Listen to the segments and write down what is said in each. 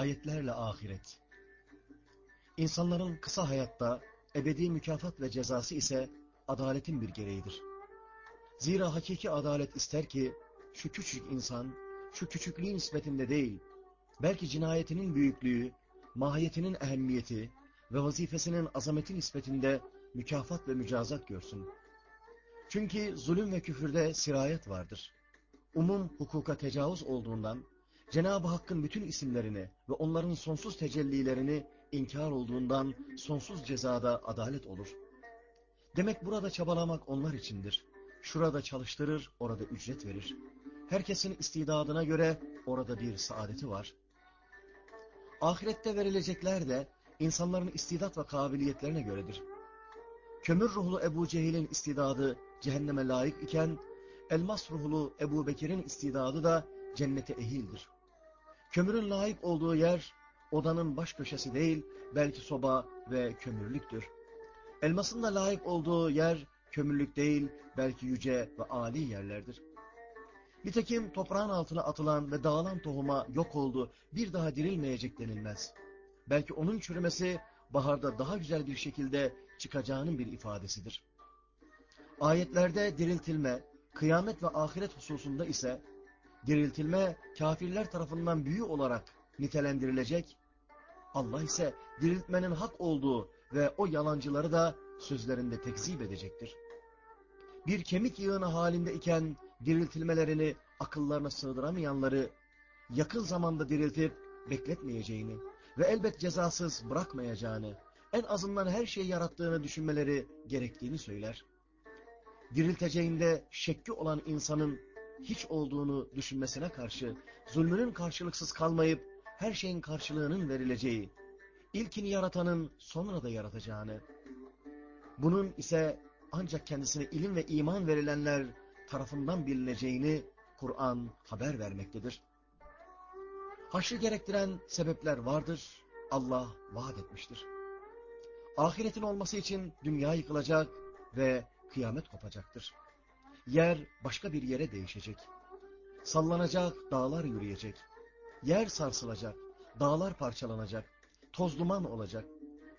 Ayetlerle ahiret. İnsanların kısa hayatta ebedi mükafat ve cezası ise adaletin bir gereğidir. Zira hakiki adalet ister ki şu küçük insan, şu küçüklüğü nispetinde değil, belki cinayetinin büyüklüğü, mahiyetinin ehemmiyeti ve vazifesinin azameti nispetinde mükafat ve mücazat görsün. Çünkü zulüm ve küfürde sirayet vardır. Umum hukuka tecavüz olduğundan, Cenab-ı Hakk'ın bütün isimlerini ve onların sonsuz tecellilerini inkar olduğundan sonsuz cezada adalet olur. Demek burada çabalamak onlar içindir. Şurada çalıştırır, orada ücret verir. Herkesin istidadına göre orada bir saadeti var. Ahirette verilecekler de insanların istidat ve kabiliyetlerine göredir. Kömür ruhlu Ebu Cehil'in istidadı cehenneme layık iken, elmas ruhlu Ebu Bekir'in istidadı da cennete ehildir. Kömürün layık olduğu yer, odanın baş köşesi değil, belki soba ve kömürlüktür. Elmasın da layık olduğu yer, kömürlük değil, belki yüce ve âli yerlerdir. Nitekim toprağın altına atılan ve dağılan tohuma yok oldu, bir daha dirilmeyecek denilmez. Belki onun çürümesi, baharda daha güzel bir şekilde çıkacağının bir ifadesidir. Ayetlerde diriltilme, kıyamet ve ahiret hususunda ise, diriltilme kafirler tarafından büyü olarak nitelendirilecek, Allah ise diriltmenin hak olduğu ve o yalancıları da sözlerinde tekzip edecektir. Bir kemik yığını halinde iken diriltilmelerini akıllarına sığdıramayanları yakın zamanda diriltip bekletmeyeceğini ve elbet cezasız bırakmayacağını, en azından her şeyi yarattığını düşünmeleri gerektiğini söyler. Dirilteceğinde şekki olan insanın hiç olduğunu düşünmesine karşı zulmünün karşılıksız kalmayıp her şeyin karşılığının verileceği, ilkini yaratanın sonra da yaratacağını, bunun ise ancak kendisine ilim ve iman verilenler tarafından bilineceğini Kur'an haber vermektedir. Haşrı gerektiren sebepler vardır, Allah vaat etmiştir. Ahiretin olması için dünya yıkılacak ve kıyamet kopacaktır. Yer başka bir yere değişecek. Sallanacak, dağlar yürüyecek. Yer sarsılacak, dağlar parçalanacak, toz duman olacak.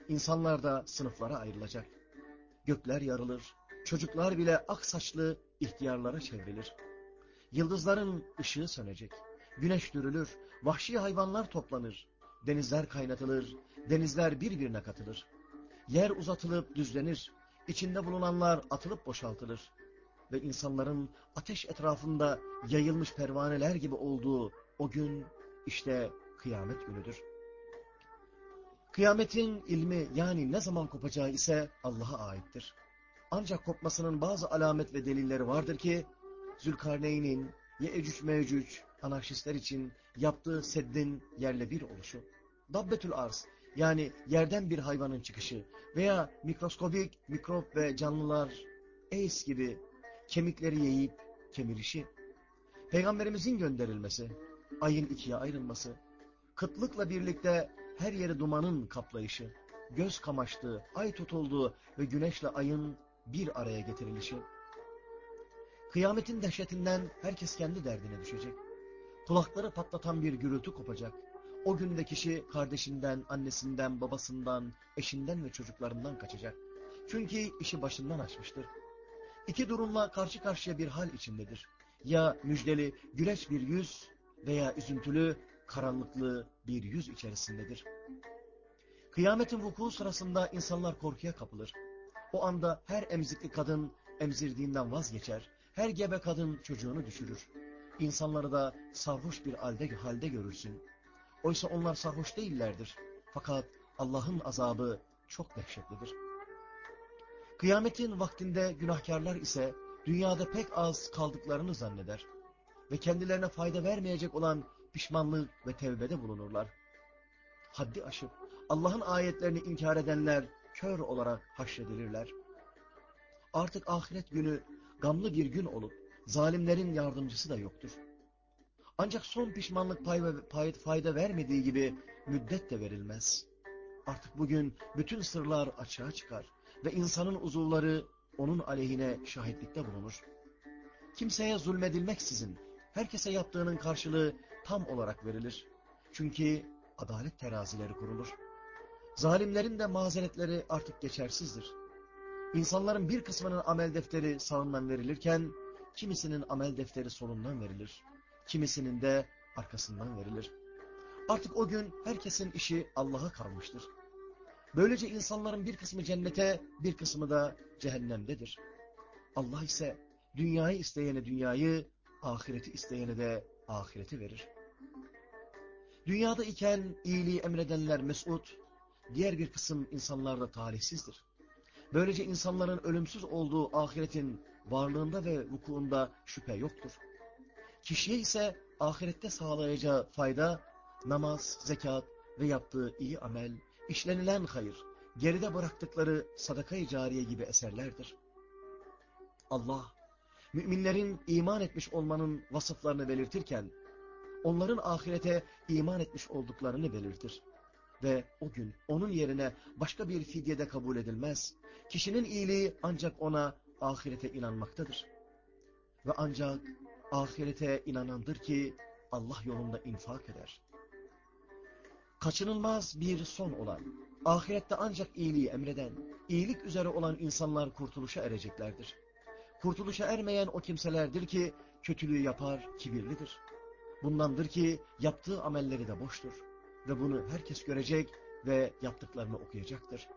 İnsanlar da sınıflara ayrılacak. Gökler yarılır, çocuklar bile ak saçlı ihtiyarlara çevrilir. Yıldızların ışığı sönecek, güneş dürülür, vahşi hayvanlar toplanır, denizler kaynatılır, denizler birbirine katılır. Yer uzatılıp düzlenir, içinde bulunanlar atılıp boşaltılır ve insanların ateş etrafında yayılmış pervaneler gibi olduğu o gün işte kıyamet günüdür. Kıyametin ilmi yani ne zaman kopacağı ise Allah'a aittir. Ancak kopmasının bazı alamet ve delilleri vardır ki Zülkarneyn'in Ye'ecüc Mevcüc anarşistler için yaptığı seddin yerle bir oluşu, Dabbetül Arz yani yerden bir hayvanın çıkışı veya mikroskobik mikrop ve canlılar AIDS gibi kemikleri yiyip kemirişi, Peygamberimizin gönderilmesi, ayın ikiye ayrılması, kıtlıkla birlikte her yeri dumanın kaplayışı, göz kamaştığı, ay tutulduğu ve güneşle ayın bir araya getirilişi, kıyametin dehşetinden herkes kendi derdine düşecek, kulakları patlatan bir gürültü kopacak, o günde kişi kardeşinden, annesinden, babasından, eşinden ve çocuklarından kaçacak. Çünkü işi başından açmıştır. İki durumla karşı karşıya bir hal içindedir. Ya müjdeli, güleç bir yüz veya üzüntülü, karanlıklı bir yüz içerisindedir. Kıyametin vuku sırasında insanlar korkuya kapılır. O anda her emzikli kadın emzirdiğinden vazgeçer, her gebe kadın çocuğunu düşürür. İnsanları da sarhoş bir halde, halde görürsün. Oysa onlar sarhoş değillerdir. Fakat Allah'ın azabı çok dehşetlidir. Kıyametin vaktinde günahkarlar ise dünyada pek az kaldıklarını zanneder ve kendilerine fayda vermeyecek olan pişmanlık ve tevbede bulunurlar. Haddi aşıp Allah'ın ayetlerini inkar edenler kör olarak haşredilirler. Artık ahiret günü gamlı bir gün olup zalimlerin yardımcısı da yoktur. Ancak son pişmanlık pay fayda vermediği gibi müddet de verilmez. Artık bugün bütün sırlar açığa çıkar ve insanın uzuvları onun aleyhine şahitlikte bulunur. Kimseye zulmedilmeksizin herkese yaptığının karşılığı tam olarak verilir. Çünkü adalet terazileri kurulur. Zalimlerin de mazeretleri artık geçersizdir. İnsanların bir kısmının amel defteri sağından verilirken, kimisinin amel defteri solundan verilir. Kimisinin de arkasından verilir. Artık o gün herkesin işi Allah'a kalmıştır. Böylece insanların bir kısmı cennete, bir kısmı da cehennemdedir. Allah ise dünyayı isteyene dünyayı, ahireti isteyene de ahireti verir. Dünyada iken iyiliği emredenler mesut, diğer bir kısım insanlar da talihsizdir. Böylece insanların ölümsüz olduğu ahiretin varlığında ve vukuunda şüphe yoktur. Kişiye ise ahirette sağlayacağı fayda, namaz, zekat ve yaptığı iyi amel, işlenilen hayır, geride bıraktıkları sadaka-i cariye gibi eserlerdir. Allah, müminlerin iman etmiş olmanın vasıflarını belirtirken, onların ahirete iman etmiş olduklarını belirtir. Ve o gün onun yerine başka bir fidyede kabul edilmez. Kişinin iyiliği ancak ona ahirete inanmaktadır. Ve ancak ahirete inanandır ki Allah yolunda infak eder. Kaçınılmaz bir son olan, ahirette ancak iyiliği emreden, iyilik üzere olan insanlar kurtuluşa ereceklerdir. Kurtuluşa ermeyen o kimselerdir ki kötülüğü yapar, kibirlidir. Bundandır ki yaptığı amelleri de boştur. Ve bunu herkes görecek ve yaptıklarını okuyacaktır.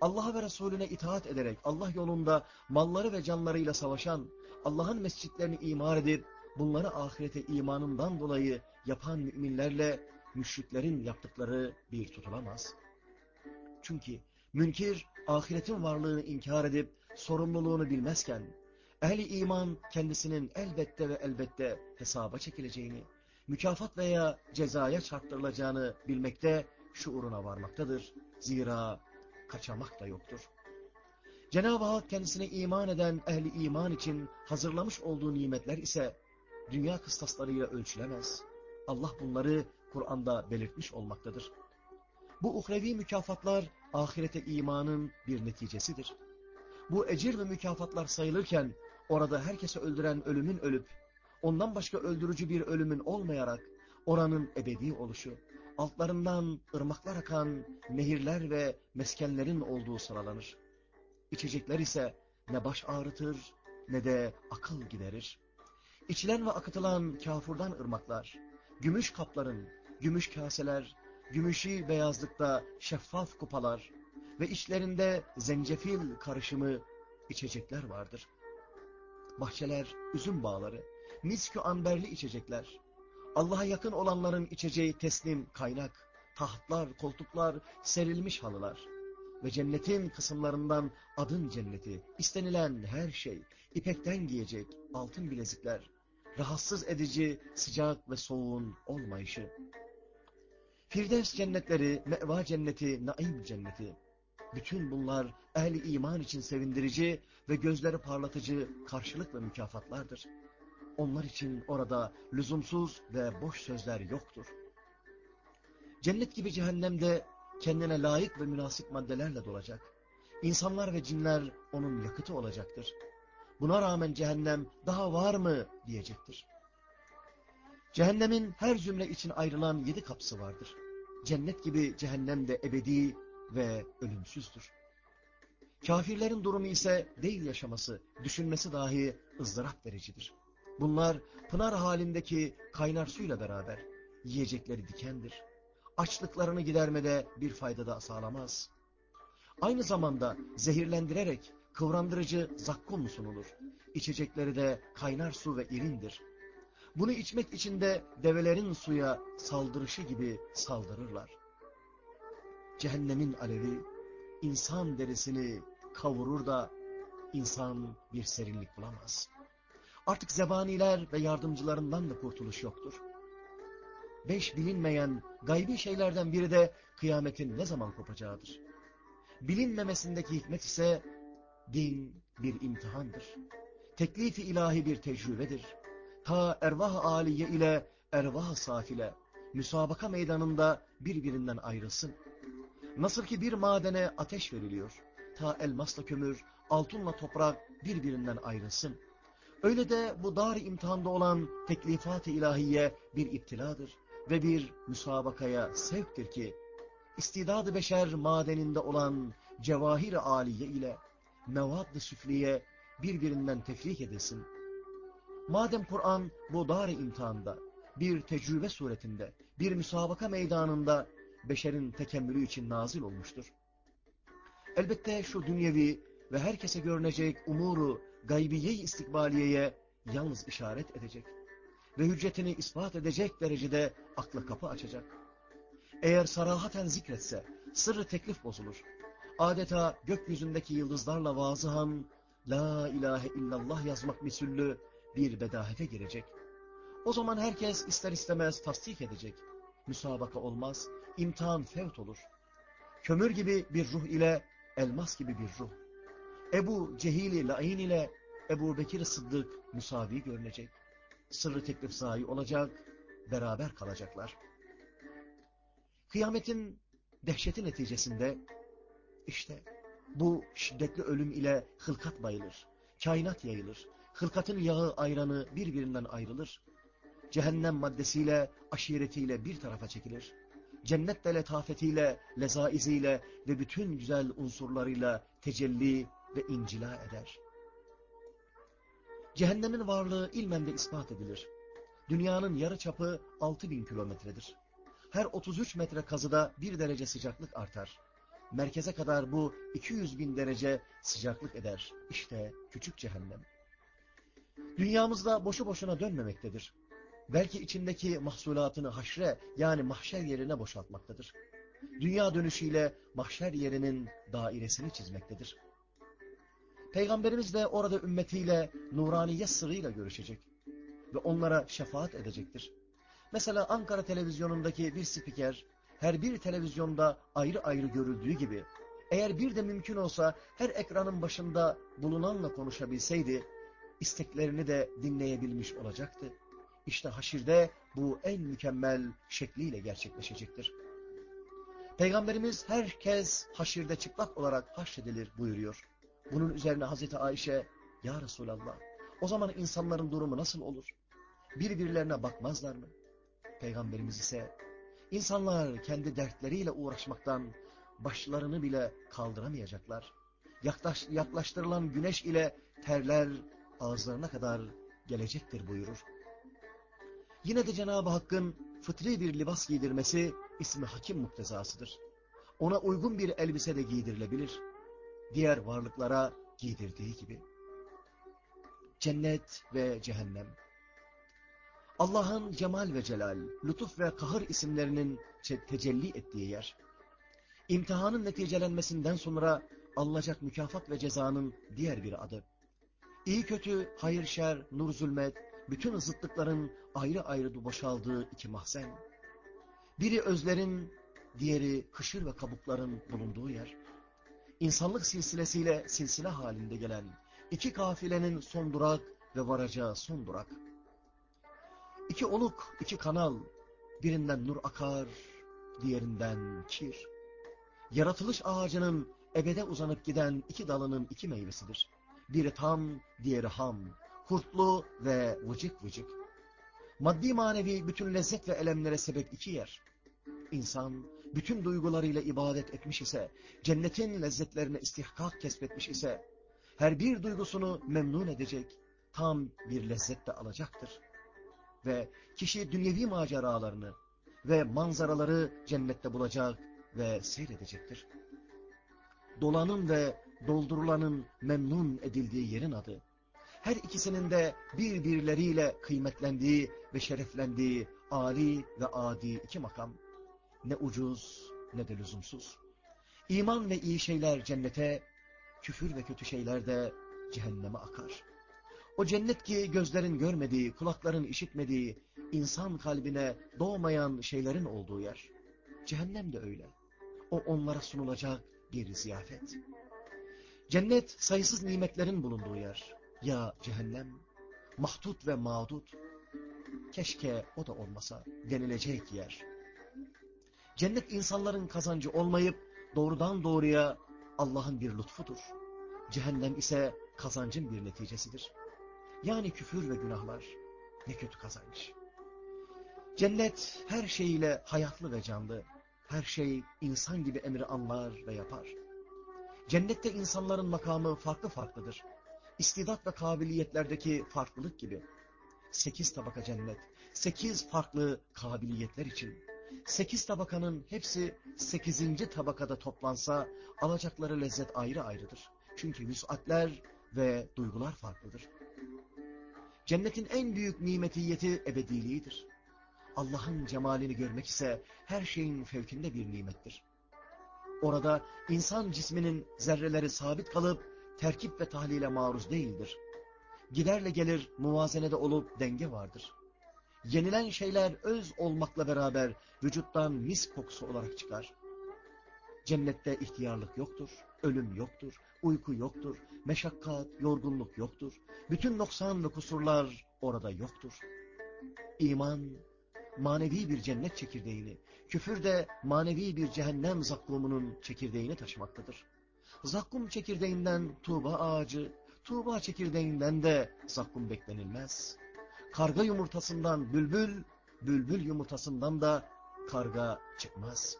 Allah'a ve Resulüne itaat ederek Allah yolunda malları ve canlarıyla savaşan, Allah'ın mescitlerini imar edip bunları ahirete imanından dolayı yapan müminlerle müşriklerin yaptıkları bir tutulamaz. Çünkü münkir ahiretin varlığını inkar edip sorumluluğunu bilmezken, ehli iman kendisinin elbette ve elbette hesaba çekileceğini, mükafat veya cezaya çarptırılacağını bilmekte şuuruna varmaktadır. Zira kaçamak da yoktur. Cenab-ı Hak kendisine iman eden ehli iman için hazırlamış olduğu nimetler ise dünya kıstaslarıyla ölçülemez. Allah bunları Kur'an'da belirtmiş olmaktadır. Bu uhrevi mükafatlar ahirete imanın bir neticesidir. Bu ecir ve mükafatlar sayılırken orada herkese öldüren ölümün ölüp, ondan başka öldürücü bir ölümün olmayarak oranın ebedi oluşu, altlarından ırmaklar akan nehirler ve meskenlerin olduğu sıralanır. İçecekler ise ne baş ağrıtır ne de akıl giderir. İçilen ve akıtılan kafurdan ırmaklar, gümüş kapların, gümüş kaseler, gümüşü beyazlıkta şeffaf kupalar ve içlerinde zencefil karışımı içecekler vardır. Bahçeler, üzüm bağları, miskü amberli içecekler, Allah'a yakın olanların içeceği teslim kaynak, tahtlar, koltuklar, serilmiş halılar ve cennetin kısımlarından adın cenneti, istenilen her şey, ipekten giyecek altın bilezikler, rahatsız edici sıcak ve soğuğun olmayışı. Firdevs cennetleri, meva cenneti, naim cenneti, bütün bunlar ehli iman için sevindirici ve gözleri parlatıcı karşılık ve mükafatlardır. Onlar için orada lüzumsuz ve boş sözler yoktur. Cennet gibi cehennemde kendine layık ve münasip maddelerle dolacak. İnsanlar ve cinler onun yakıtı olacaktır. Buna rağmen cehennem daha var mı diyecektir. Cehennemin her zümre için ayrılan yedi kapısı vardır. Cennet gibi cehennem de ebedi ve ölümsüzdür. Kafirlerin durumu ise değil yaşaması, düşünmesi dahi ızdırap vericidir. Bunlar pınar halindeki kaynar suyla beraber yiyecekleri dikendir. Açlıklarını gidermede bir fayda da sağlamaz. Aynı zamanda zehirlendirerek kıvrandırıcı zakkum sunulur. İçecekleri de kaynar su ve irindir. Bunu içmek için de develerin suya saldırışı gibi saldırırlar. Cehennemin alevi insan derisini kavurur da insan bir serinlik bulamaz. Artık zebaniler ve yardımcılarından da kurtuluş yoktur. Beş bilinmeyen gaybi şeylerden biri de kıyametin ne zaman kopacağıdır. Bilinmemesindeki hikmet ise din bir imtihandır. Teklifi ilahi bir tecrübedir. Ta ervah-ı aliye ile ervah-ı safile müsabaka meydanında birbirinden ayrılsın. Nasıl ki bir madene ateş veriliyor. Ta elmasla kömür, altınla toprak birbirinden ayrılsın. Öyle de bu dar imtihanda olan teklifat-ı ilahiye bir iptiladır. ve bir müsabakaya sevktir ki, istidadı beşer madeninde olan cevahir-i aliye ile mevad-ı süfliye birbirinden tefrik edilsin. Madem Kur'an bu dar imtihanda, bir tecrübe suretinde, bir müsabaka meydanında beşerin tekemmülü için nazil olmuştur. Elbette şu dünyevi ve herkese görünecek umuru gaybiye istikbaliyeye yalnız işaret edecek ve hüccetini ispat edecek derecede akla kapı açacak. Eğer sarahaten zikretse sırrı teklif bozulur. Adeta gökyüzündeki yıldızlarla vazıhan La ilahe illallah yazmak misüllü bir bedahete girecek. O zaman herkes ister istemez tasdik edecek. Müsabaka olmaz, imtihan fevt olur. Kömür gibi bir ruh ile elmas gibi bir ruh. Ebu Cehili Lain ile Ebu Bekir Sıddık müsavi görünecek. Sırrı teklif sahi olacak, beraber kalacaklar. Kıyametin dehşeti neticesinde işte bu şiddetli ölüm ile hılkat bayılır, kainat yayılır, hılkatın yağı ayranı birbirinden ayrılır. Cehennem maddesiyle, aşiretiyle bir tarafa çekilir. Cennet de letafetiyle, lezaiziyle ve bütün güzel unsurlarıyla tecelli ve incila eder. Cehennemin varlığı ilmen de ispat edilir. Dünyanın yarı çapı 6000 kilometredir. Her 33 metre kazıda bir derece sıcaklık artar. Merkeze kadar bu 200 bin derece sıcaklık eder. İşte küçük cehennem. Dünyamızda boşu boşuna dönmemektedir. Belki içindeki mahsulatını haşre yani mahşer yerine boşaltmaktadır. Dünya dönüşüyle mahşer yerinin dairesini çizmektedir. Peygamberimiz de orada ümmetiyle nuraniye sırrıyla görüşecek ve onlara şefaat edecektir. Mesela Ankara televizyonundaki bir spiker her bir televizyonda ayrı ayrı görüldüğü gibi eğer bir de mümkün olsa her ekranın başında bulunanla konuşabilseydi isteklerini de dinleyebilmiş olacaktı. İşte haşirde bu en mükemmel şekliyle gerçekleşecektir. Peygamberimiz herkes haşirde çıplak olarak haşredilir buyuruyor. Bunun üzerine Hazreti Ayşe, Ya Resulallah, o zaman insanların durumu nasıl olur? Birbirlerine bakmazlar mı? Peygamberimiz ise, insanlar kendi dertleriyle uğraşmaktan başlarını bile kaldıramayacaklar. Yaklaş, yaklaştırılan güneş ile terler ağızlarına kadar gelecektir buyurur. Yine de Cenab-ı Hakk'ın fıtri bir libas giydirmesi ismi hakim muktezasıdır. Ona uygun bir elbise de giydirilebilir. Diğer varlıklara giydirdiği gibi. Cennet ve cehennem. Allah'ın cemal ve celal, lütuf ve kahır isimlerinin tecelli ettiği yer. İmtihanın neticelenmesinden sonra alınacak mükafat ve cezanın diğer bir adı. İyi kötü, hayır şer, nur zulmet, bütün zıtlıkların ayrı ayrı boşaldığı iki mahzen. Biri özlerin, diğeri kışır ve kabukların bulunduğu yer. İnsanlık silsilesiyle silsile halinde gelen iki kafilenin son durak ve varacağı son durak. İki oluk, iki kanal, birinden nur akar, diğerinden kir. Yaratılış ağacının ebede uzanıp giden iki dalının iki meyvesidir. Biri tam, diğeri ham, kurtlu ve vıcık vıcık. Maddi manevi bütün lezzet ve elemlere sebep iki yer. İnsan bütün duygularıyla ibadet etmiş ise, cennetin lezzetlerine istihkak kesbetmiş ise, her bir duygusunu memnun edecek, tam bir lezzet de alacaktır. Ve kişi dünyevi maceralarını ve manzaraları cennette bulacak ve seyredecektir. Dolanın ve doldurulanın memnun edildiği yerin adı, her ikisinin de birbirleriyle kıymetlendiği ve şereflendiği âli ve adi iki makam, ne ucuz ne de lüzumsuz. İman ve iyi şeyler cennete, küfür ve kötü şeyler de cehenneme akar. O cennet ki gözlerin görmediği, kulakların işitmediği, insan kalbine doğmayan şeylerin olduğu yer. Cehennem de öyle. O onlara sunulacak bir ziyafet. Cennet sayısız nimetlerin bulunduğu yer. Ya cehennem, mahdut ve mağdut. Keşke o da olmasa denilecek yer. Cennet insanların kazancı olmayıp doğrudan doğruya Allah'ın bir lütfudur. Cehennem ise kazancın bir neticesidir. Yani küfür ve günahlar ne kötü kazanç. Cennet her şeyiyle hayatlı ve canlı. Her şey insan gibi emri anlar ve yapar. Cennette insanların makamı farklı farklıdır. İstidat ve kabiliyetlerdeki farklılık gibi. Sekiz tabaka cennet, sekiz farklı kabiliyetler için. Sekiz tabakanın hepsi sekizinci tabakada toplansa alacakları lezzet ayrı ayrıdır. Çünkü vüsatler ve duygular farklıdır. Cennetin en büyük nimetiyeti ebediliğidir. Allah'ın cemalini görmek ise her şeyin fevkinde bir nimettir. Orada insan cisminin zerreleri sabit kalıp terkip ve tahlile maruz değildir. Giderle gelir muvazenede olup denge vardır. Yenilen şeyler öz olmakla beraber vücuttan mis kokusu olarak çıkar. Cennette ihtiyarlık yoktur, ölüm yoktur, uyku yoktur, meşakkat, yorgunluk yoktur. Bütün noksan ve kusurlar orada yoktur. İman, manevi bir cennet çekirdeğini, küfür de manevi bir cehennem zakkumunun çekirdeğini taşımaktadır. Zakkum çekirdeğinden tuğba ağacı, tuğba çekirdeğinden de zakkum beklenilmez. Karga yumurtasından bülbül, bülbül yumurtasından da karga çıkmaz.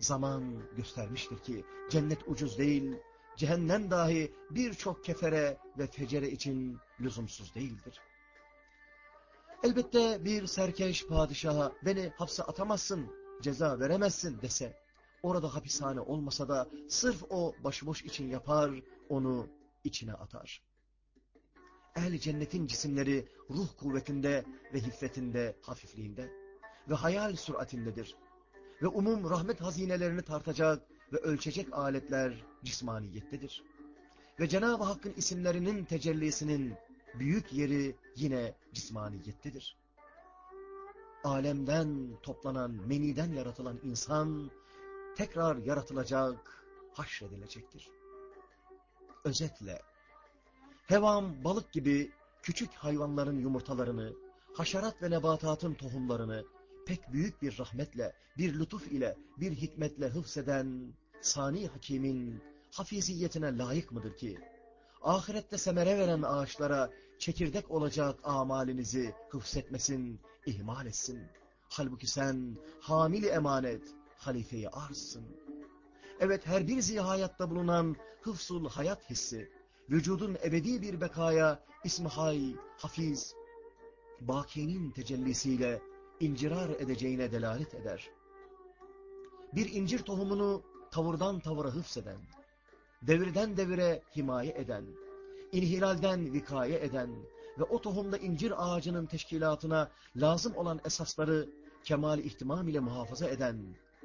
Zaman göstermiştir ki cennet ucuz değil, cehennem dahi birçok kefere ve fecere için lüzumsuz değildir. Elbette bir serkeş padişaha beni hapse atamazsın, ceza veremezsin dese, orada hapishane olmasa da sırf o başıboş için yapar, onu içine atar. Ehl cennetin cisimleri ruh kuvvetinde ve hiffetinde, hafifliğinde ve hayal süratindedir. Ve umum rahmet hazinelerini tartacak ve ölçecek aletler cismaniyettedir. Ve Cenab-ı Hakk'ın isimlerinin tecellisinin büyük yeri yine cismaniyettedir. Alemden toplanan, meniden yaratılan insan tekrar yaratılacak, haşredilecektir. Özetle, hevam balık gibi küçük hayvanların yumurtalarını, haşerat ve nebatatın tohumlarını pek büyük bir rahmetle, bir lütuf ile, bir hikmetle hıfseden sani hakimin hafiziyetine layık mıdır ki, ahirette semere veren ağaçlara çekirdek olacak amalinizi hıfsetmesin, ihmal etsin. Halbuki sen hamili emanet, halifeyi arzsın. Evet her bir zihayatta bulunan hıfsul hayat hissi, vücudun ebedi bir bekaya ismi hay, hafiz, bakinin tecellisiyle incirar edeceğine delalet eder. Bir incir tohumunu tavırdan tavıra hıfseden, devirden devire himaye eden, inhilalden vikaye eden ve o tohumda incir ağacının teşkilatına lazım olan esasları kemal ihtimam ile muhafaza eden,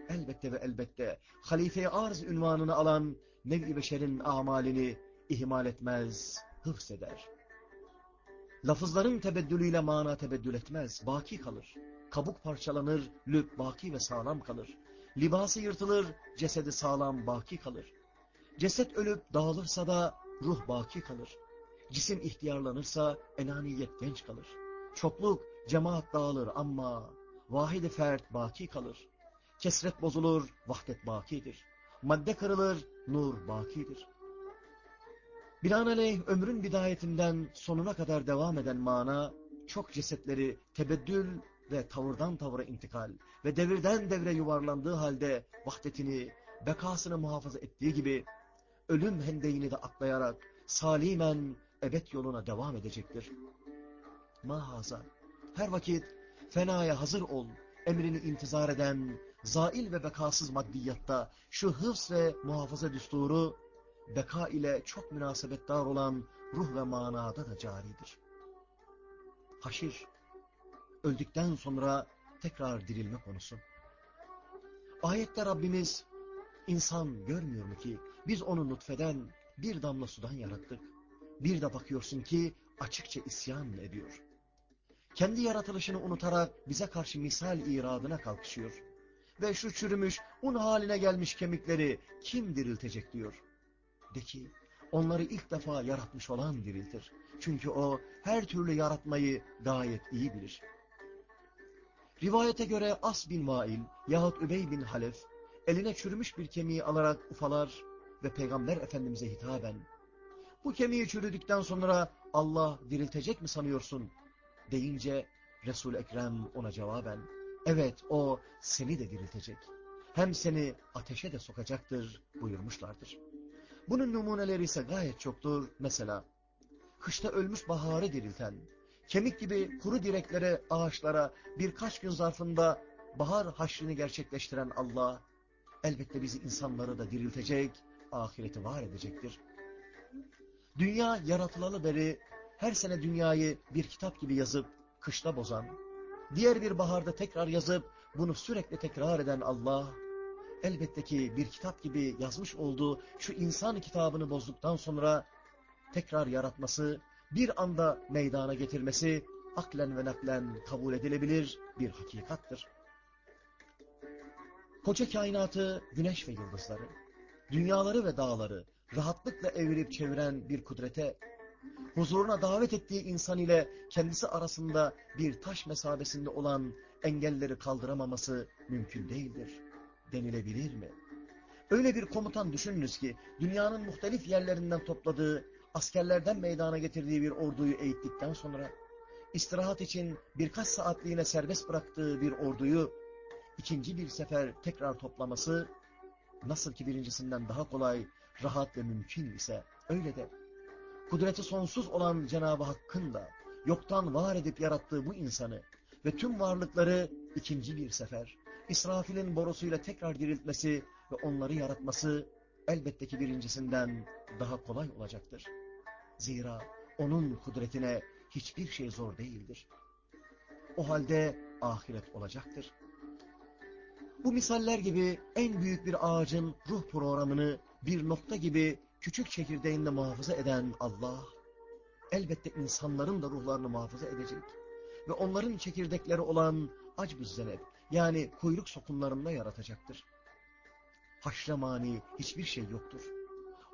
elbette ve elbette halife-i arz ünvanını alan nev-i beşerin amalini ihmal etmez, hıfseder. Lafızların tebeddülüyle mana tebeddül etmez, baki kalır. Kabuk parçalanır, lüb baki ve sağlam kalır. Libası yırtılır, cesedi sağlam baki kalır. Ceset ölüp dağılırsa da ruh baki kalır. Cisim ihtiyarlanırsa enaniyet genç kalır. Çokluk, cemaat dağılır ama vahidi fert baki kalır. Kesret bozulur, vahdet bakidir. Madde kırılır, nur bakidir. Binaenaleyh ömrün bidayetinden sonuna kadar devam eden mana, çok cesetleri tebeddül ve tavırdan tavıra intikal ve devirden devre yuvarlandığı halde vahdetini, bekasını muhafaza ettiği gibi, ölüm hendeğini de atlayarak salimen ebed yoluna devam edecektir. Mahaza, her vakit fenaya hazır ol, emrini intizar eden, zail ve bekasız maddiyatta şu hıfz ve muhafaza düsturu, beka ile çok münasebetdar olan ruh ve manada da caridir. Haşir, öldükten sonra tekrar dirilme konusu. Ayette Rabbimiz, insan görmüyor mu ki biz onu nutfeden bir damla sudan yarattık. Bir de bakıyorsun ki açıkça isyan ediyor. Kendi yaratılışını unutarak bize karşı misal iradına kalkışıyor. Ve şu çürümüş, un haline gelmiş kemikleri kim diriltecek diyor. De ki, onları ilk defa yaratmış olan diriltir. Çünkü o her türlü yaratmayı gayet iyi bilir. Rivayete göre As bin Vail yahut Übey bin Halef eline çürümüş bir kemiği alarak ufalar ve Peygamber Efendimiz'e hitaben bu kemiği çürüdükten sonra Allah diriltecek mi sanıyorsun deyince resul Ekrem ona cevaben, evet o seni de diriltecek. Hem seni ateşe de sokacaktır buyurmuşlardır. Bunun numuneleri ise gayet çoktur. Mesela kışta ölmüş baharı dirilten, kemik gibi kuru direklere, ağaçlara birkaç gün zarfında bahar haşrini gerçekleştiren Allah, elbette bizi insanları da diriltecek, ahireti var edecektir. Dünya yaratılalı beri her sene dünyayı bir kitap gibi yazıp kışta bozan, diğer bir baharda tekrar yazıp bunu sürekli tekrar eden Allah, elbette ki bir kitap gibi yazmış olduğu şu insan kitabını bozduktan sonra tekrar yaratması, bir anda meydana getirmesi aklen ve naklen kabul edilebilir bir hakikattır. Koca kainatı, güneş ve yıldızları, dünyaları ve dağları rahatlıkla evirip çeviren bir kudrete, huzuruna davet ettiği insan ile kendisi arasında bir taş mesabesinde olan engelleri kaldıramaması mümkün değildir. Denilebilir mi? Öyle bir komutan düşününüz ki dünyanın muhtelif yerlerinden topladığı, askerlerden meydana getirdiği bir orduyu eğittikten sonra istirahat için birkaç saatliğine serbest bıraktığı bir orduyu ikinci bir sefer tekrar toplaması nasıl ki birincisinden daha kolay, rahat ve mümkün ise öyle de kudreti sonsuz olan Cenab-ı Hakk'ın da yoktan var edip yarattığı bu insanı ve tüm varlıkları ikinci bir sefer İsrafil'in borusuyla tekrar diriltmesi ve onları yaratması elbette ki birincisinden daha kolay olacaktır. Zira onun kudretine hiçbir şey zor değildir. O halde ahiret olacaktır. Bu misaller gibi en büyük bir ağacın ruh programını bir nokta gibi küçük çekirdeğinde muhafaza eden Allah, elbette insanların da ruhlarını muhafaza edecek ve onların çekirdekleri olan acbüzzeneb yani kuyruk sokunlarında yaratacaktır. Haşra mani hiçbir şey yoktur.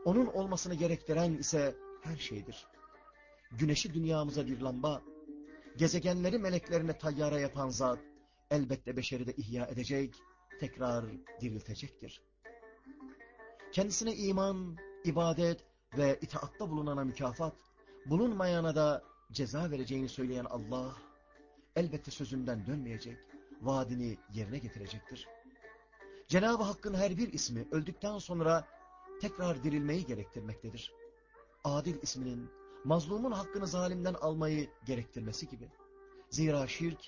Onun olmasını gerektiren ise her şeydir. Güneşi dünyamıza bir lamba, gezegenleri meleklerine tayyara yapan zat, elbette beşeri de ihya edecek, tekrar diriltecektir. Kendisine iman, ibadet ve itaatta bulunana mükafat, bulunmayana da ceza vereceğini söyleyen Allah, elbette sözünden dönmeyecek, vaadini yerine getirecektir. Cenab-ı Hakk'ın her bir ismi öldükten sonra tekrar dirilmeyi gerektirmektedir. Adil isminin mazlumun hakkını zalimden almayı gerektirmesi gibi. Zira şirk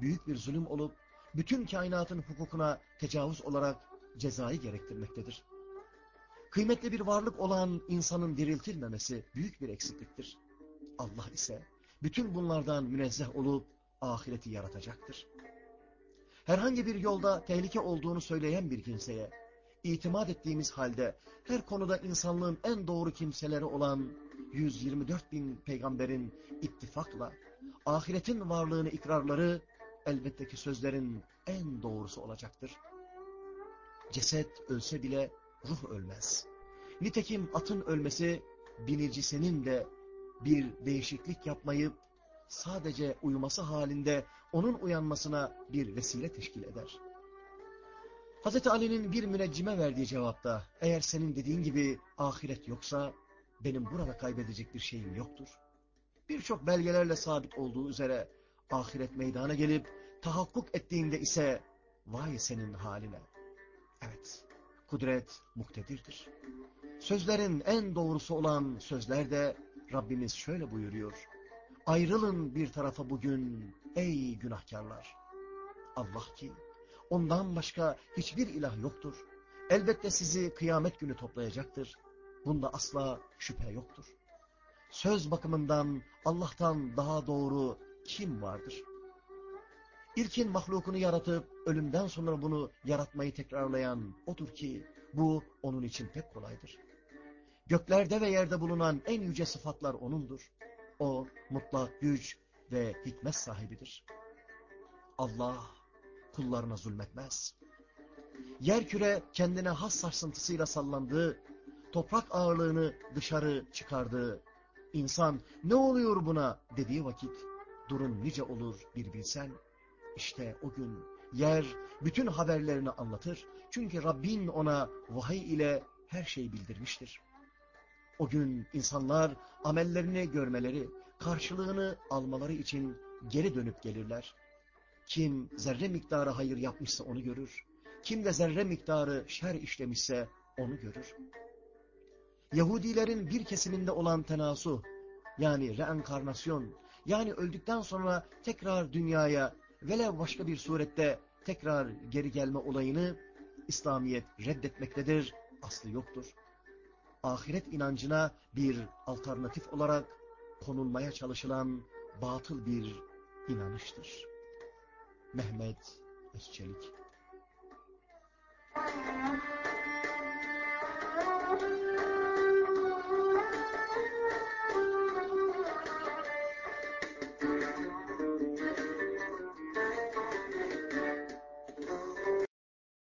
büyük bir zulüm olup bütün kainatın hukukuna tecavüz olarak cezayı gerektirmektedir. Kıymetli bir varlık olan insanın diriltilmemesi büyük bir eksikliktir. Allah ise bütün bunlardan münezzeh olup ahireti yaratacaktır. Herhangi bir yolda tehlike olduğunu söyleyen bir kimseye, itimat ettiğimiz halde her konuda insanlığın en doğru kimseleri olan 124 bin peygamberin ittifakla ahiretin varlığını ikrarları elbette ki sözlerin en doğrusu olacaktır. Ceset ölse bile ruh ölmez. Nitekim atın ölmesi binicisinin de bir değişiklik yapmayıp sadece uyuması halinde onun uyanmasına bir vesile teşkil eder. Hz. Ali'nin bir müneccime verdiği cevapta eğer senin dediğin gibi ahiret yoksa benim burada kaybedecek bir şeyim yoktur. Birçok belgelerle sabit olduğu üzere ahiret meydana gelip tahakkuk ettiğinde ise vay senin haline. Evet, kudret muktedirdir. Sözlerin en doğrusu olan sözler de Rabbimiz şöyle buyuruyor. Ayrılın bir tarafa bugün ey günahkarlar. Allah ki ondan başka hiçbir ilah yoktur. Elbette sizi kıyamet günü toplayacaktır. Bunda asla şüphe yoktur. Söz bakımından Allah'tan daha doğru kim vardır? İlkin mahlukunu yaratıp ölümden sonra bunu yaratmayı tekrarlayan odur ki bu onun için pek kolaydır. Göklerde ve yerde bulunan en yüce sıfatlar O'nundur. O mutlak güç ve hikmet sahibidir. Allah kullarına zulmetmez. Yerküre kendine has sarsıntısıyla sallandığı, toprak ağırlığını dışarı çıkardığı, insan ne oluyor buna dediği vakit durum nice olur bir bilsen. İşte o gün yer bütün haberlerini anlatır. Çünkü Rabbin ona vahiy ile her şeyi bildirmiştir. O gün insanlar amellerini görmeleri, karşılığını almaları için geri dönüp gelirler. Kim zerre miktarı hayır yapmışsa onu görür. Kim de zerre miktarı şer işlemişse onu görür. Yahudilerin bir kesiminde olan tenasuh, yani reenkarnasyon, yani öldükten sonra tekrar dünyaya velev başka bir surette tekrar geri gelme olayını İslamiyet reddetmektedir. Aslı yoktur. Ahiret inancına bir alternatif olarak konulmaya çalışılan batıl bir inanıştır. Mehmet Özçelik Thank you.